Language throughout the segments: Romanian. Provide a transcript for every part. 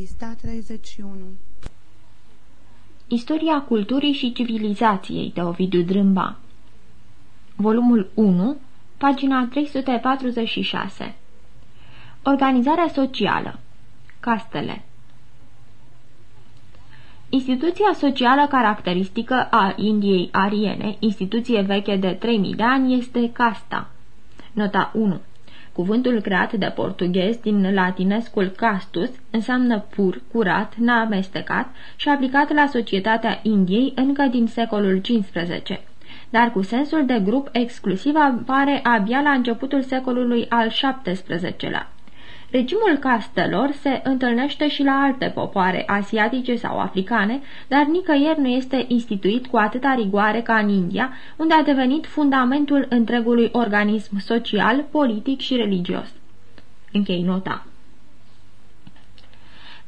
Pista 31 Istoria culturii și civilizației de Ovidiu Drâmba. Volumul 1, pagina 346 Organizarea socială Castele. Instituția socială caracteristică a Indiei ariene, instituție veche de 3000 de ani, este casta. Nota 1 Cuvântul creat de portughez din latinescul castus înseamnă pur, curat, neamestecat și aplicat la societatea Indiei încă din secolul XV dar cu sensul de grup exclusiv apare abia la începutul secolului al XVII-lea. Regimul castelor se întâlnește și la alte popoare asiatice sau africane, dar nicăieri nu este instituit cu atâta rigoare ca în India, unde a devenit fundamentul întregului organism social, politic și religios. Închei nota.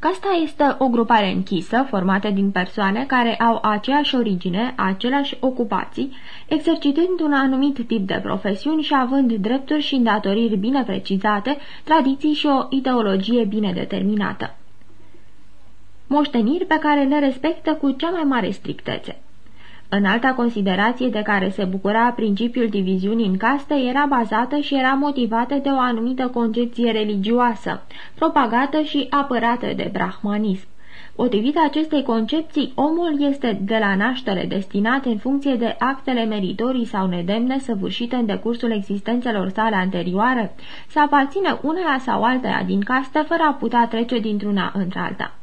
Casta este o grupare închisă, formată din persoane care au aceeași origine, aceleași ocupații, exercitând un anumit tip de profesiuni și având drepturi și îndatoriri bine precizate, tradiții și o ideologie bine determinată. Moșteniri pe care le respectă cu cea mai mare strictețe. În alta considerație de care se bucura principiul diviziunii în caste era bazată și era motivată de o anumită concepție religioasă, propagată și apărată de brahmanism. Potrivit acestei concepții, omul este de la naștere destinat în funcție de actele meritorii sau nedemne săvârșite în decursul existențelor sale anterioare să aparține uneia sau alteia din castă fără a putea trece dintr-una într-alta.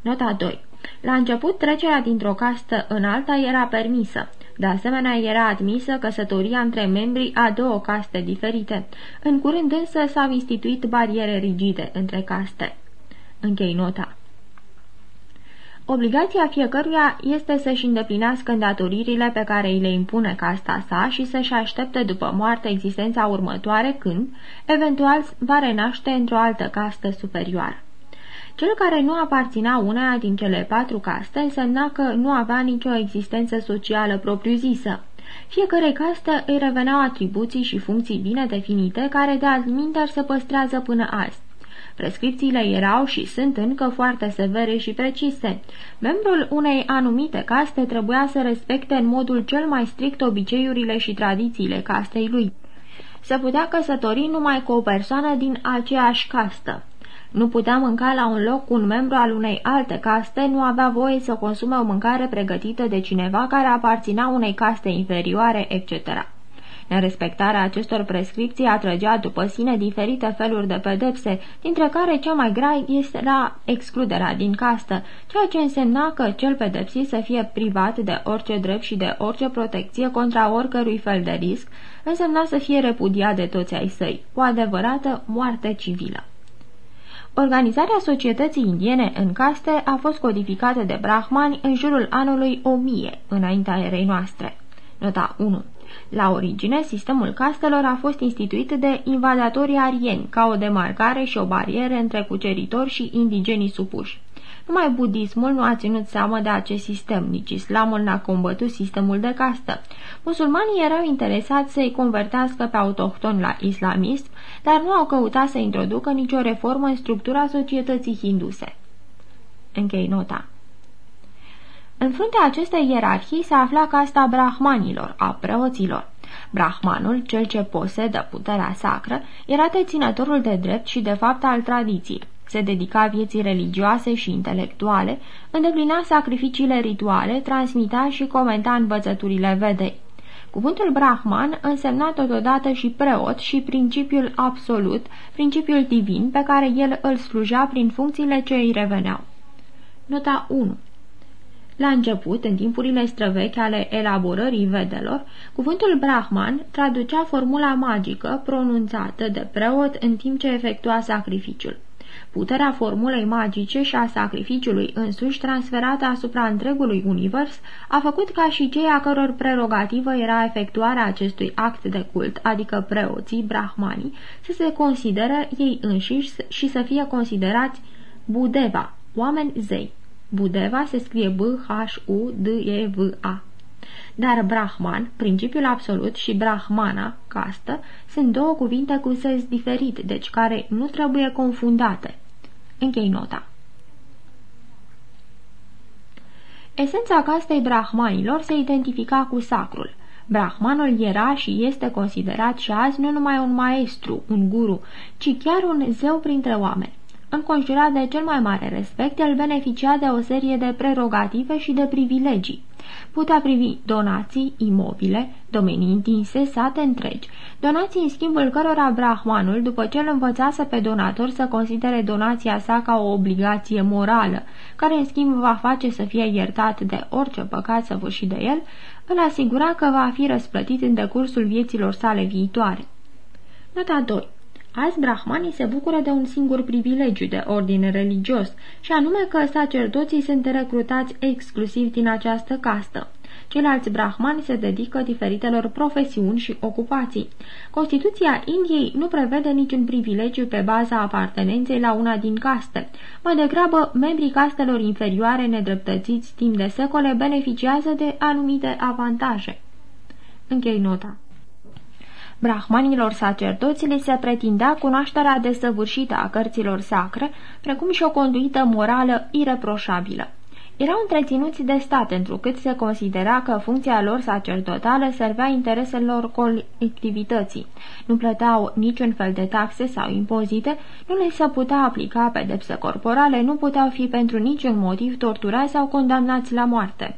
Nota 2 la început, trecerea dintr-o castă în alta era permisă. De asemenea, era admisă căsătoria între membrii a două caste diferite. În curând însă s-au instituit bariere rigide între caste. Închei nota. Obligația fiecăruia este să-și îndeplinească îndatoririle pe care îi le impune casta sa și să-și aștepte după moarte existența următoare când, eventual, va renaște într-o altă castă superioară. Cel care nu aparținea uneia din cele patru caste însemna că nu avea nicio existență socială propriu-zisă. Fiecare castă îi reveneau atribuții și funcții bine definite, care de altminteri se păstrează până azi. Prescripțiile erau și sunt încă foarte severe și precise. Membrul unei anumite caste trebuia să respecte în modul cel mai strict obiceiurile și tradițiile castei lui. Se putea căsători numai cu o persoană din aceeași castă. Nu putea mânca la un loc cu un membru al unei alte caste, nu avea voie să consume o mâncare pregătită de cineva care aparținea unei caste inferioare, etc. Nerespectarea acestor prescripții atrăgea după sine diferite feluri de pedepse, dintre care cea mai grea era excluderea din castă, ceea ce însemna că cel pedepsit să fie privat de orice drept și de orice protecție contra oricărui fel de risc, însemna să fie repudiat de toți ai săi, o adevărată moarte civilă. Organizarea societății indiene în caste a fost codificată de brahmani în jurul anului 1000, înaintea erei noastre. Nota 1. La origine, sistemul castelor a fost instituit de invadatorii arieni, ca o demarcare și o barieră între cuceritori și indigenii supuși. Numai budismul nu a ținut seama de acest sistem, nici islamul n-a combătut sistemul de castă. Musulmanii erau interesați să-i convertească pe autohtoni la islamism, dar nu au căutat să introducă nicio reformă în structura societății hinduse. Închei nota. În fruntea acestei ierarhii se afla casta brahmanilor, a preoților. Brahmanul, cel ce posedă puterea sacră, era deținătorul de drept și de fapt al tradiției se dedica vieții religioase și intelectuale, îndeplinea sacrificiile rituale, transmita și comenta învățăturile vedei. Cuvântul Brahman însemna totodată și preot și principiul absolut, principiul divin pe care el îl slujea prin funcțiile ce îi reveneau. Nota 1 la început, în timpurile străvechi ale elaborării vedelor, cuvântul Brahman traducea formula magică pronunțată de preot în timp ce efectua sacrificiul. Puterea formulei magice și a sacrificiului însuși transferată asupra întregului univers a făcut ca și cei a căror prerogativă era efectuarea acestui act de cult, adică preoții, brahmanii, să se consideră ei înșiși și să fie considerați Budeva, oameni zei. Budeva se scrie B-H-U-D-E-V-A. Dar Brahman, principiul absolut, și Brahmana, castă, sunt două cuvinte cu sens diferit, deci care nu trebuie confundate. Închei nota. Esența castei brahmanilor se identifica cu sacrul. Brahmanul era și este considerat și azi nu numai un maestru, un guru, ci chiar un zeu printre oameni. Înconjurat de cel mai mare respect, el beneficia de o serie de prerogative și de privilegii. Putea privi donații, imobile, domenii întinse, sate întregi, donații în schimbul cărora brahmanul, după ce îl învățase pe donator să considere donația sa ca o obligație morală, care în schimb va face să fie iertat de orice păcat săvârșit de el, îl asigura că va fi răsplătit în decursul vieților sale viitoare. Nota 2 Azi brahmanii se bucură de un singur privilegiu de ordine religios, și anume că sacerdoții sunt recrutați exclusiv din această castă. Ceilalți brahmani se dedică diferitelor profesiuni și ocupații. Constituția Indiei nu prevede niciun privilegiu pe baza apartenenței la una din caste. Mai degrabă, membrii castelor inferioare nedreptățiți timp de secole beneficiază de anumite avantaje. Închei nota. Brahmanilor sacerdoți li se pretindea cunoașterea desăvârșită a cărților sacre, precum și o conduită morală ireproșabilă. Erau întreținuți de stat, întrucât se considera că funcția lor sacerdotală servea intereselor colectivității. Nu plăteau niciun fel de taxe sau impozite, nu le se putea aplica pedepse corporale, nu puteau fi pentru niciun motiv torturați sau condamnați la moarte.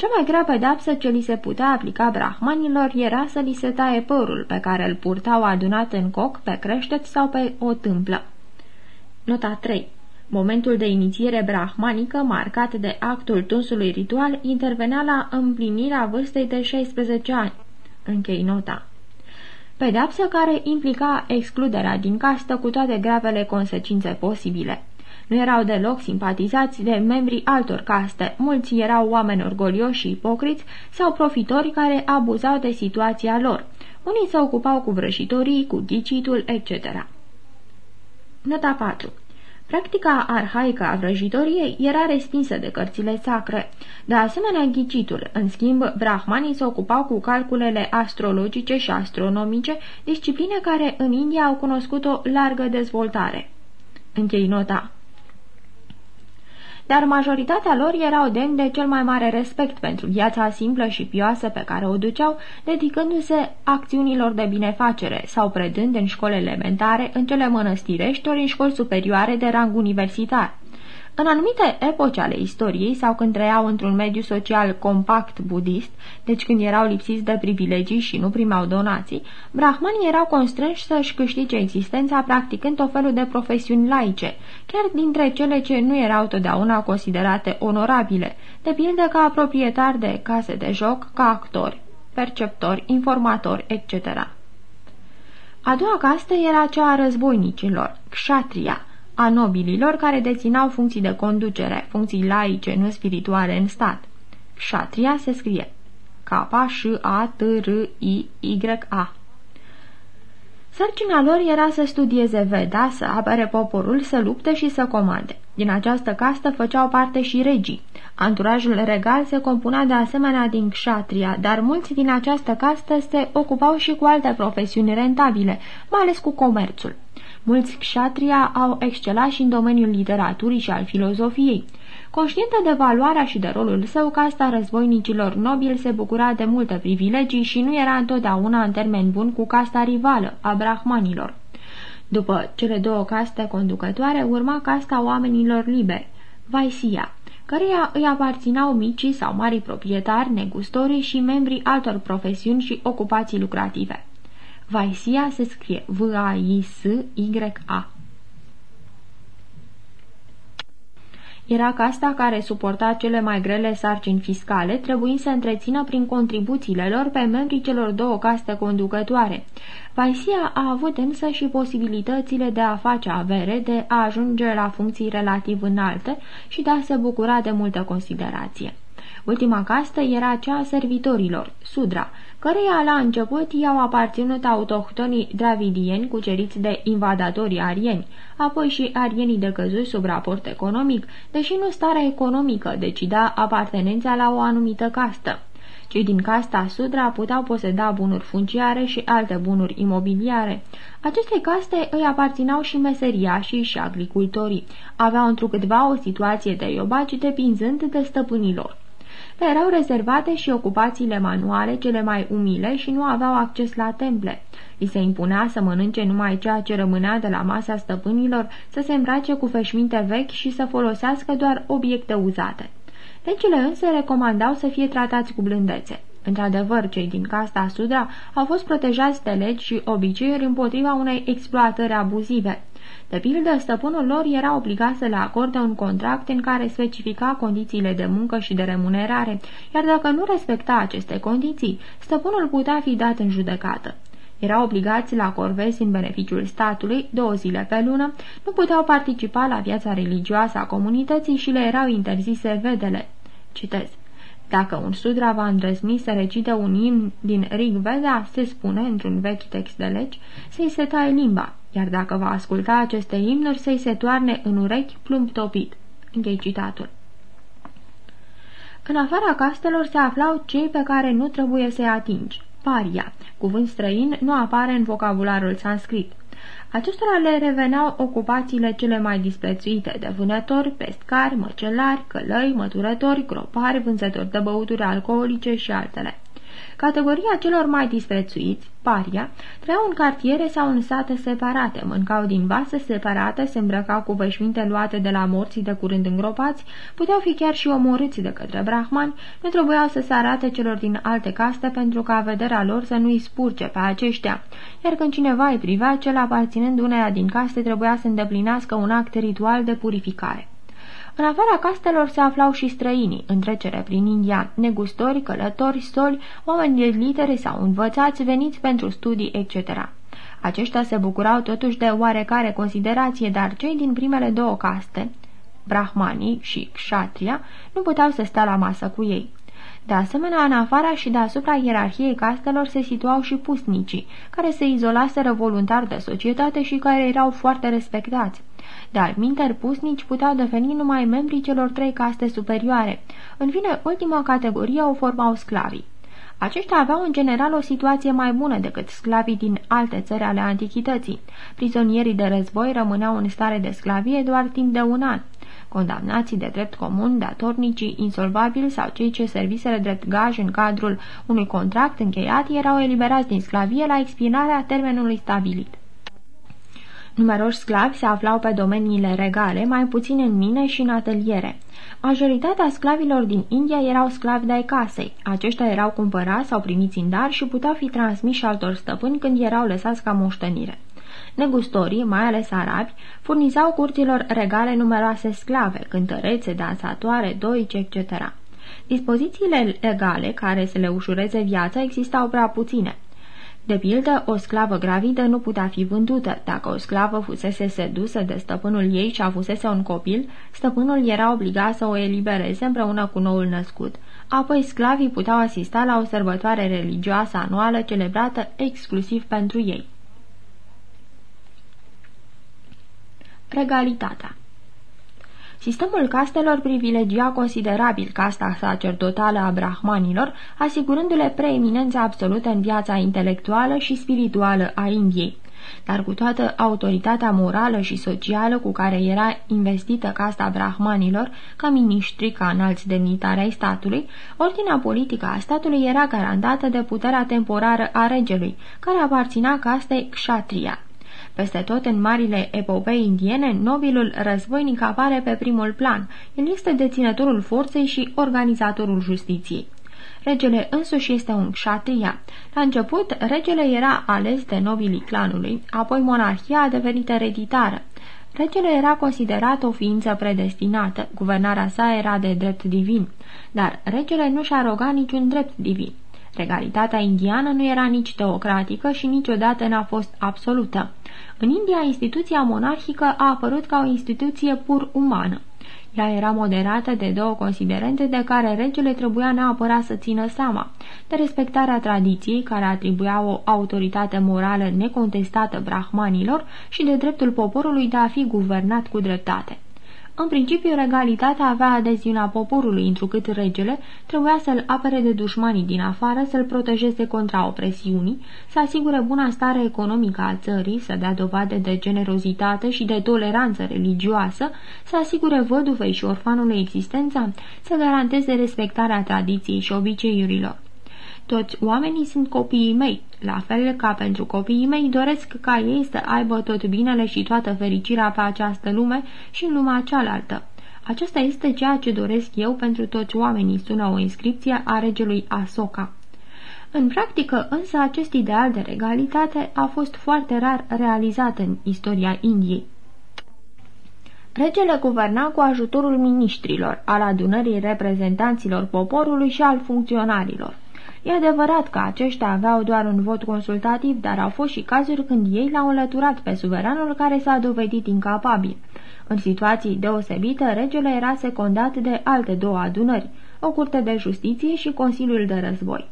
Cea mai grea pedapsă ce li se putea aplica brahmanilor era să li se taie părul pe care îl purtau adunat în coc, pe creștet sau pe o tâmplă. Nota 3 Momentul de inițiere brahmanică, marcat de actul tunsului ritual, intervenea la împlinirea vârstei de 16 ani. Închei nota. Pedapsă care implica excluderea din castă cu toate gravele consecințe posibile. Nu erau deloc simpatizați de membrii altor caste, mulți erau oameni orgolioși și ipocriți sau profitori care abuzau de situația lor. Unii se ocupau cu vrăjitorii, cu ghicitul, etc. Nota 4 Practica arhaică a vrăjitoriei era respinsă de cărțile sacre. De asemenea, ghicitul. În schimb, brahmanii se ocupau cu calculele astrologice și astronomice, discipline care în India au cunoscut o largă dezvoltare. Închei nota dar majoritatea lor erau demni de cel mai mare respect pentru viața simplă și pioasă pe care o duceau, dedicându-se acțiunilor de binefacere sau predând în școli elementare, în cele mănăstirești ori în școli superioare de rang universitar. În anumite epoci ale istoriei sau când trăiau într-un mediu social compact budist, deci când erau lipsiți de privilegii și nu primau donații, brahmanii erau constrânși să-și câștige existența practicând tot felul de profesiuni laice, chiar dintre cele ce nu erau totdeauna considerate onorabile, de pildă ca proprietari de case de joc, ca actori, perceptori, informatori, etc. A doua castă era cea a războinicilor, kshatria, a nobililor care deținau funcții de conducere, funcții laice, nu spirituale în stat. Kshatria se scrie K-S-A-T-R-I-Y-A. Sarcina lor era să studieze Veda, să apere poporul, să lupte și să comande. Din această castă făceau parte și regii. Anturajul regal se compunea de asemenea din kshatria, dar mulți din această castă se ocupau și cu alte profesiuni rentabile, mai ales cu comerțul. Mulți kshatria au excelat și în domeniul literaturii și al filozofiei. Conștientă de valoarea și de rolul său, casta războinicilor nobili se bucura de multe privilegii și nu era întotdeauna în termen bun cu casta rivală, a brahmanilor. După cele două caste conducătoare, urma casta oamenilor liberi, Vaisia, căreia îi aparținau micii sau mari proprietari, negustorii și membrii altor profesiuni și ocupații lucrative. Vaisia se scrie V-A-I-S-Y-A. Era casta care suporta cele mai grele sarcini fiscale, trebuind să întrețină prin contribuțiile lor pe membrii celor două caste conducătoare. Vaisia a avut însă și posibilitățile de a face avere, de a ajunge la funcții relativ înalte și de a se bucura de multă considerație. Ultima castă era cea a servitorilor, Sudra, căreia la început i-au aparținut autohtonii dravidieni cuceriți de invadatorii arieni, apoi și arienii decăzuți sub raport economic, deși nu starea economică decida apartenența la o anumită castă. Cei din casta Sudra puteau poseda bunuri funciare și alte bunuri imobiliare. Aceste caste îi aparținau și meseriașii și agricultorii. Aveau întrucâtva o situație de iobaci depinzând de stăpânilor. Le erau rezervate și ocupațiile manuale cele mai umile și nu aveau acces la temple. Li se impunea să mănânce numai ceea ce rămânea de la masa stăpânilor, să se îmbrace cu veșminte vechi și să folosească doar obiecte uzate. Legile însă recomandau să fie tratați cu blândețe. Într-adevăr, cei din casta Sudra au fost protejați de legi și obiceiuri împotriva unei exploatări abuzive. De pildă, stăpânul lor era obligat să le acorde un contract în care specifica condițiile de muncă și de remunerare, iar dacă nu respecta aceste condiții, stăpânul putea fi dat în judecată. Erau obligați la corvezi în beneficiul statului, două zile pe lună, nu puteau participa la viața religioasă a comunității și le erau interzise vedele. Citez. Dacă un sudra va îndrăzni să recite un imn din Rig Veda, se spune, într-un vechi text de legi, să-i se taie limba, iar dacă va asculta aceste imnuri, să-i se toarne în urechi plumb topit. Închei citatul. În afara castelor se aflau cei pe care nu trebuie să-i atingi. Paria, cuvânt străin, nu apare în vocabularul sanscrit. Acestora le reveneau ocupațiile cele mai disprețuite de vânători, pescari, măcelari, călăi, măturători, gropari, vânzători de băuturi alcoolice și altele. Categoria celor mai disprețuiți, paria, trăiau în cartiere sau în sate separate, mâncau din vase separate, se îmbrăcau cu veșminte luate de la morții de curând îngropați, puteau fi chiar și omorâți de către brahmani, nu trebuiau să se arate celor din alte caste pentru ca vederea lor să nu-i spurce pe aceștia, iar când cineva îi privea, cel aparținând uneia din caste trebuia să îndeplinească un act ritual de purificare. În afara castelor se aflau și străinii, în trecere prin India, negustori, călători, soli, oameni de litere sau învățați veniți pentru studii, etc. Aceștia se bucurau totuși de oarecare considerație, dar cei din primele două caste, brahmanii și kshatriya, nu puteau să stea la masă cu ei. De asemenea, în afara și deasupra ierarhiei castelor se situau și pusnicii, care se izolaseră voluntar de societate și care erau foarte respectați. Dar minter pusnici puteau deveni numai membrii celor trei caste superioare. În fine, ultima categorie o formau sclavii. Aceștia aveau în general o situație mai bună decât sclavii din alte țări ale antichității. Prizonierii de război rămâneau în stare de sclavie doar timp de un an. Condamnații de drept comun, datornicii, insolvabili sau cei ce serviseră drept gaj în cadrul unui contract încheiat erau eliberați din sclavie la expirarea termenului stabilit. Numeroși sclavi se aflau pe domeniile regale, mai puțin în mine și în ateliere. Majoritatea sclavilor din India erau sclavi de-ai casei. Aceștia erau cumpărați sau primiți în dar și puteau fi transmiși altor stăpâni când erau lăsați ca moștenire. Negustorii, mai ales arabi, furnizau curților regale numeroase sclave, cântărețe, dansatoare, doice, etc. Dispozițiile legale care să le ușureze viața existau prea puține. De pildă, o sclavă gravidă nu putea fi vândută. Dacă o sclavă fusese sedusă de stăpânul ei și avusese un copil, stăpânul era obligat să o elibereze împreună cu noul născut. Apoi sclavii puteau asista la o sărbătoare religioasă anuală celebrată exclusiv pentru ei. Regalitatea Sistemul castelor privilegia considerabil casta sacerdotală a brahmanilor, asigurându-le preeminența absolută în viața intelectuală și spirituală a Indiei. Dar cu toată autoritatea morală și socială cu care era investită casta brahmanilor, ca miniștri, ca înalți demnitari ai statului, ordinea politică a statului era garantată de puterea temporară a regelui, care aparținea castei kshatriya. Peste tot în marile epopei indiene, nobilul războinic apare pe primul plan. El este deținătorul forței și organizatorul justiției. Regele însuși este un kshatriya. La început, regele era ales de nobilii clanului, apoi monarhia a devenit ereditară. Regele era considerat o ființă predestinată, guvernarea sa era de drept divin, dar regele nu și aroga niciun drept divin. Regalitatea indiană nu era nici teocratică și niciodată n-a fost absolută. În India, instituția monarhică a apărut ca o instituție pur umană. Ea era moderată de două considerente de care regele trebuia neapărat să țină seama, de respectarea tradiției care atribuia o autoritate morală necontestată brahmanilor și de dreptul poporului de a fi guvernat cu dreptate. În principiu, regalitatea avea adeziunea poporului, întrucât regele trebuia să-l apere de dușmanii din afară, să-l protejeze contra opresiunii, să asigure buna stare economică a țării, să dea dovadă de generozitate și de toleranță religioasă, să asigure văduvei și orfanului existența, să garanteze respectarea tradiției și obiceiurilor. Toți oamenii sunt copiii mei, la fel ca pentru copiii mei doresc ca ei să aibă tot binele și toată fericirea pe această lume și în lumea cealaltă. Acesta este ceea ce doresc eu pentru toți oamenii, sună o inscripție a regelui Asoka. În practică, însă, acest ideal de regalitate a fost foarte rar realizat în istoria Indiei. Regele guverna cu ajutorul ministrilor, al adunării reprezentanților poporului și al funcționarilor. E adevărat că aceștia aveau doar un vot consultativ, dar au fost și cazuri când ei l-au înlăturat pe suveranul care s-a dovedit incapabil. În situații deosebite, regele era secundat de alte două adunări, o curte de justiție și Consiliul de Război.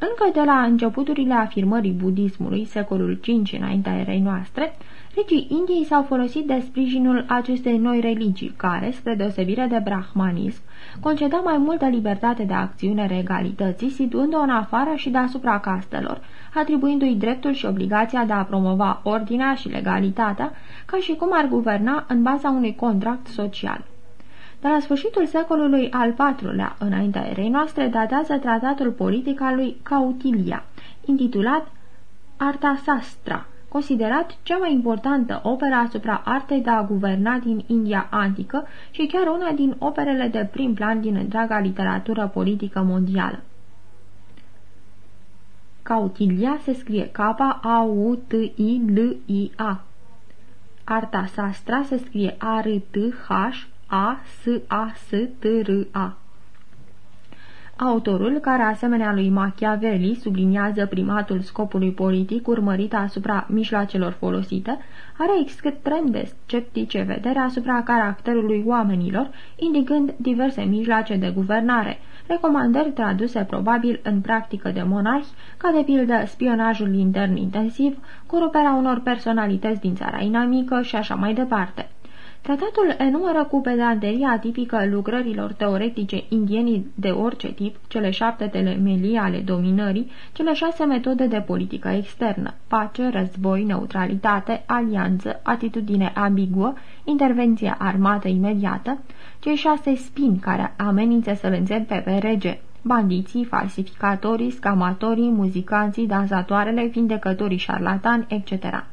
Încă de la începuturile afirmării budismului, secolul V înaintea erei noastre, Regii Indiei s-au folosit de sprijinul acestei noi religii, care, spre deosebire de brahmanism, conceda mai multă libertate de acțiune regalității, situând-o în afară și deasupra castelor, atribuindu-i dreptul și obligația de a promova ordinea și legalitatea, ca și cum ar guverna în baza unui contract social. De la sfârșitul secolului al IV-lea, înaintea erei noastre, datează tratatul politic al lui Cautilia, intitulat Artasastra, considerat cea mai importantă operă asupra artei de a guverna din India antică și chiar una din operele de prim plan din întreaga literatură politică mondială. Cautilia se scrie K-A-U-T-I-L-I-A. Arta Sastra se scrie A-R-T-H-A-S-A-S-T-R-A. Autorul, care asemenea lui Machiavelli subliniază primatul scopului politic urmărit asupra mijloacelor folosite, are extrem de sceptice vedere asupra caracterului oamenilor, indicând diverse mijloace de guvernare, recomandări traduse probabil în practică de monarhi, ca de pildă spionajul intern intensiv, coruperea unor personalități din țara inamică și așa mai departe. Tratatul enumără cu pedanteria tipică lucrărilor teoretice indienii de orice tip, cele șapte telemelii ale dominării, cele șase metode de politică externă, pace, război, neutralitate, alianță, atitudine ambiguă, intervenție armată imediată, cei șase spini care amenință să-l înțepe pe rege, bandiții, falsificatorii, scamatorii, muzicanții, dansatoarele, vindecătorii șarlatani, etc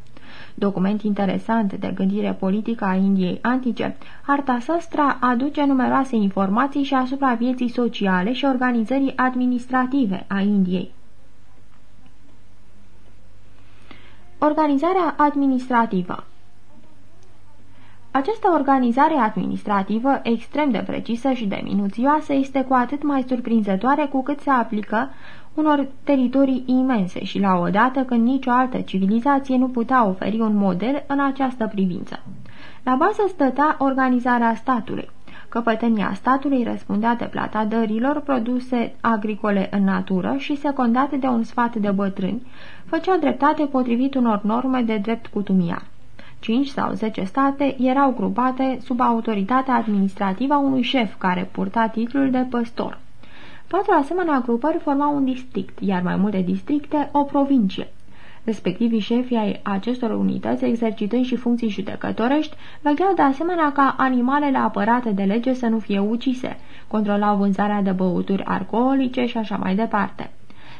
document interesant de gândire politică a Indiei antice, Artasastra aduce numeroase informații și asupra vieții sociale și organizării administrative a Indiei. Organizarea administrativă această organizare administrativă, extrem de precisă și de minuțioasă, este cu atât mai surprinzătoare cu cât se aplică unor teritorii imense și la o dată când nicio altă civilizație nu putea oferi un model în această privință. La bază stătea organizarea statului. Căpătenia statului răspundea de plata dărilor, produse agricole în natură și secundate de un sfat de bătrâni, făceau dreptate potrivit unor norme de drept cutumiar. Cinci sau zece state erau grupate sub autoritatea administrativă a unui șef care purta titlul de păstor. Patru asemenea grupări formau un district, iar mai multe districte o provincie. Respectivii șefii ai acestor unități, exercitând și funcții judecătorești, vegheau de asemenea ca animalele apărate de lege să nu fie ucise, controlau vânzarea de băuturi alcoolice și așa mai departe.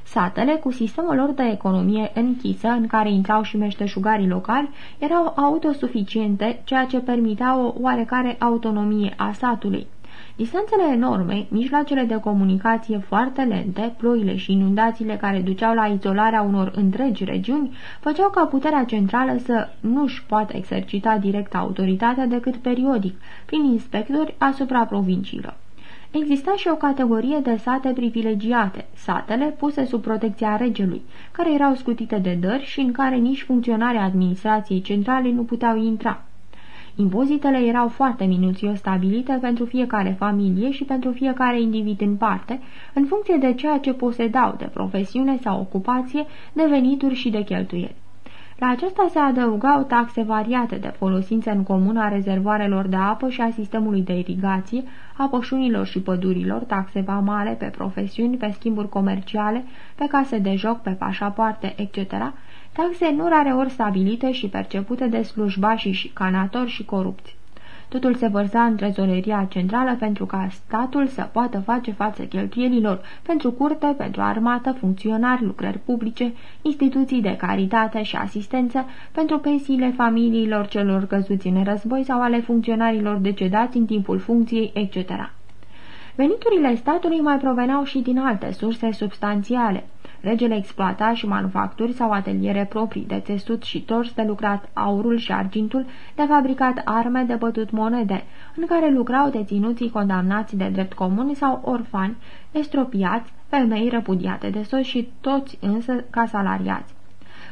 Satele, cu sistemul lor de economie închisă, în care intrau și meșteșugarii locali, erau autosuficiente, ceea ce permitea o oarecare autonomie a satului. Distanțele enorme, mijloacele de comunicație foarte lente, ploile și inundațiile care duceau la izolarea unor întregi regiuni, făceau ca puterea centrală să nu-și poată exercita direct autoritatea decât periodic, prin inspectori asupra provinciilor. Exista și o categorie de sate privilegiate, satele puse sub protecția regelui, care erau scutite de dări și în care nici funcționarii administrației centrale nu puteau intra. Impozitele erau foarte minuțios stabilite pentru fiecare familie și pentru fiecare individ în parte, în funcție de ceea ce posedau de profesiune sau ocupație, de venituri și de cheltuieli. La acesta se adăugau taxe variate de folosință în comun a rezervoarelor de apă și a sistemului de irigație, a pășunilor și pădurilor, taxe vamale pe profesiuni, pe schimburi comerciale, pe case de joc, pe pașapoarte, etc., taxe nu rare ori stabilite și percepute de slujbașii și canatori și corupți. Totul se vărsa în trezoreria centrală pentru ca statul să poată face față cheltuielilor pentru curte, pentru armată, funcționari, lucrări publice, instituții de caritate și asistență, pentru pensiile familiilor celor căzuți în război sau ale funcționarilor decedați în timpul funcției, etc. Veniturile statului mai proveneau și din alte surse substanțiale. Regele exploata și manufacturi sau ateliere proprii de țesut și tors de lucrat aurul și argintul, de fabricat arme, de bătut monede, în care lucrau deținuții condamnați de drept comun sau orfani, estropiați, femei repudiate de sos și toți însă ca salariați.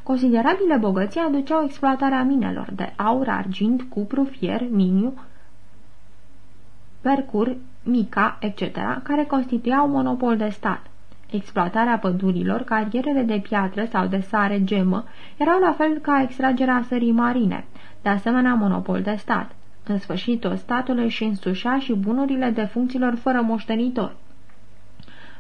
Considerabile bogății aduceau exploatarea minelor de aur, argint, cupru, fier, miniu, percur, mica, etc., care constituiau monopol de stat. Exploatarea pădurilor, carierele de piatră sau de sare gemă erau la fel ca extragerea sării marine, de asemenea monopol de stat. În sfârșit, o statul își însușea și bunurile de funcțiilor fără moștenitor.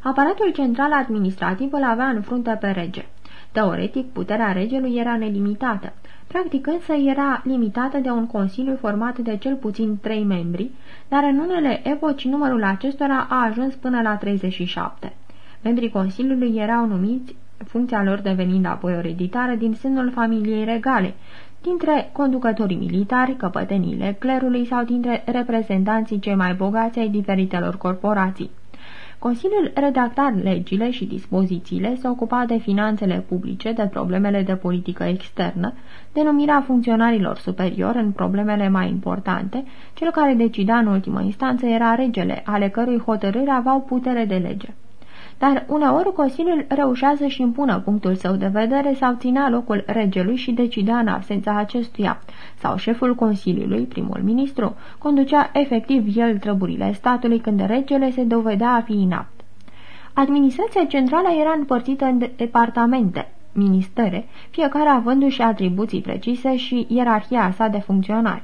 Aparatul central administrativ îl avea în frunte pe rege. Teoretic, puterea regelui era nelimitată. Practic însă era limitată de un consiliu format de cel puțin trei membri, dar în unele epoci numărul acestora a ajuns până la 37. Membrii Consiliului erau numiți, funcția lor devenind apoi ereditară, din sânul familiei regale, dintre conducătorii militari, căpătenile clerului sau dintre reprezentanții cei mai bogați ai diferitelor corporații. Consiliul redacta legile și dispozițiile, se ocupa de finanțele publice, de problemele de politică externă, de numirea funcționarilor superior în problemele mai importante, cel care decida în ultimă instanță era regele, ale cărui hotărâri aveau putere de lege dar uneori Consiliul reușea să-și impună punctul său de vedere sau ținea locul regelui și decidea în absența acestuia, sau șeful Consiliului, primul ministru, conducea efectiv el treburile statului când regele se dovedea a fi inapt. Administrația centrală era împărțită în departamente, ministere, fiecare avându-și atribuții precise și ierarhia sa de funcționari.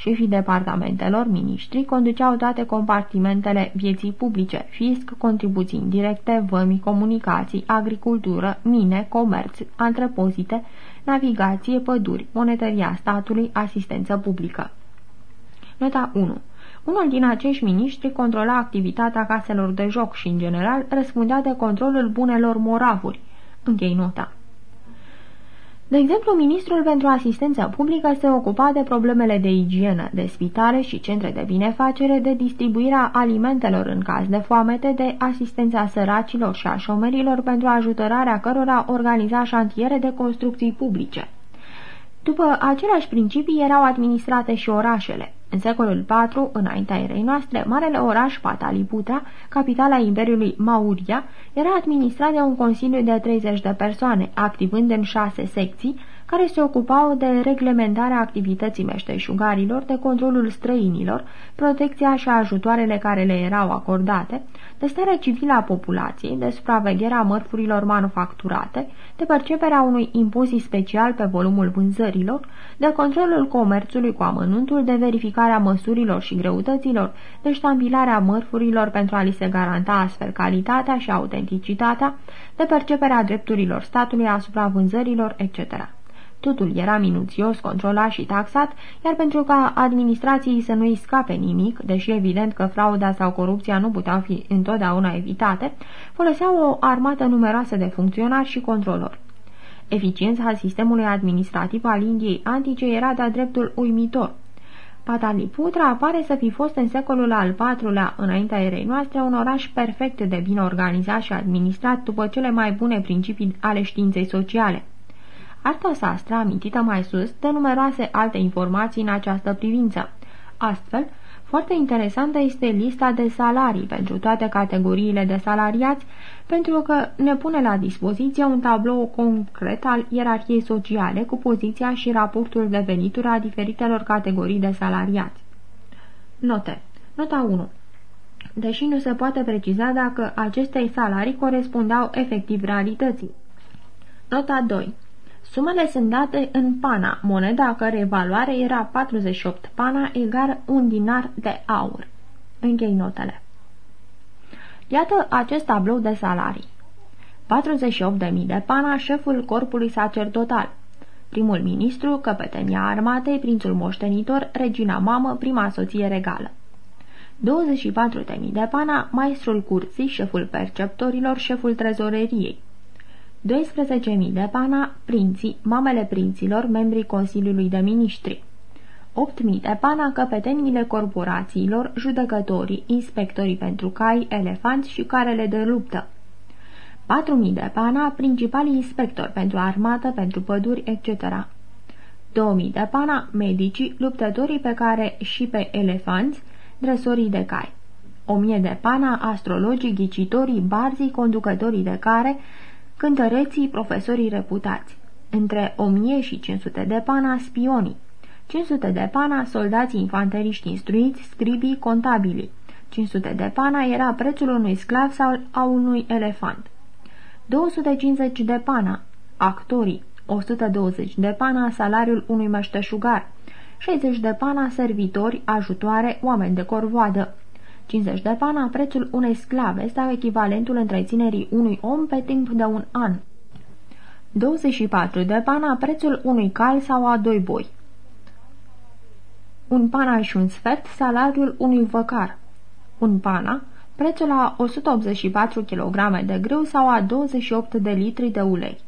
Șefii departamentelor, miniștri, conduceau toate compartimentele vieții publice, fisc, contribuții indirecte, vămi, comunicații, agricultură, mine, comerț, antrepozite, navigație, păduri, monetăria statului, asistență publică. Nota 1 unul din acești miniștri controla activitatea caselor de joc și, în general, răspundea de controlul bunelor moravuri. Închei nota. De exemplu, ministrul pentru asistență publică se ocupa de problemele de igienă, de spitale și centre de binefacere, de distribuirea alimentelor în caz de foamete, de asistența săracilor și a șomerilor pentru ajutorarea cărora organiza șantiere de construcții publice. După aceleași principii erau administrate și orașele. În secolul IV, înaintea erei noastre, marele oraș Pataliputra, capitala Imperiului Mauria, era administrat de un consiliu de 30 de persoane, activând în șase secții, care se ocupau de reglementarea activității meșteșugarilor, de controlul străinilor, protecția și ajutoarele care le erau acordate, de starea civilă a populației, de supravegherea mărfurilor manufacturate, de perceperea unui impozit special pe volumul vânzărilor, de controlul comerțului cu amănuntul, de verificarea măsurilor și greutăților, de ștampilarea mărfurilor pentru a li se garanta astfel calitatea și autenticitatea, de perceperea drepturilor statului asupra vânzărilor, etc. Totul era minuțios, controlat și taxat, iar pentru ca administrației să nu-i scape nimic, deși evident că frauda sau corupția nu puteau fi întotdeauna evitate, foloseau o armată numeroasă de funcționari și controlori. Eficiența sistemului administrativ al Indiei antice era de-a dreptul uimitor. Pataliputra apare să fi fost în secolul al IV-lea, înaintea erei noastre, un oraș perfect de bine organizat și administrat după cele mai bune principii ale științei sociale. Arta Sastra, amintită mai sus, dă numeroase alte informații în această privință. Astfel, foarte interesantă este lista de salarii pentru toate categoriile de salariați, pentru că ne pune la dispoziție un tablou concret al ierarhiei sociale cu poziția și raportul de venituri a diferitelor categorii de salariați. Note. Nota 1. Deși nu se poate preciza dacă aceste salarii corespundeau efectiv realității. Nota 2. Sumele sunt date în pana, moneda a cărei valoare era 48 pana egal un dinar de aur. Închei notele. Iată acest tablou de salarii. 48.000 de pana șeful corpului sacerdotal, primul ministru, căpetenia armatei, prințul moștenitor, regina mamă, prima soție regală. 24.000 de pana, maestrul curții, șeful perceptorilor, șeful trezoreriei. 12.000 de pana, prinții, mamele prinților, membrii Consiliului de Ministri. 8.000 de pana, căpeteniile corporațiilor, judecătorii, inspectorii pentru cai, elefanți și carele de luptă. 4.000 de pana, principalii inspectori pentru armată, pentru păduri, etc. 2.000 de pana, medicii, luptătorii pe care și pe elefanți, dresorii de cai. 1.000 de pana, astrologii, ghicitorii, barzii, conducătorii de care, cântăreții, profesorii reputați. Între 1000 și 500 de pana, spionii. 500 de pana, soldații infanteriști instruiți, scribii, contabili. 500 de pana era prețul unui sclav sau a unui elefant. 250 de pana, actorii, 120 de pana, salariul unui meșteșugar, 60 de pana, servitori, ajutoare, oameni de corvoadă, 50 de pana, prețul unei sclave sau echivalentul întreținerii unui om pe timp de un an. 24 de pana, prețul unui cal sau a doi boi. Un pana și un sfert, salariul unui văcar. Un pana, prețul la 184 kg de grâu sau a 28 de litri de ulei.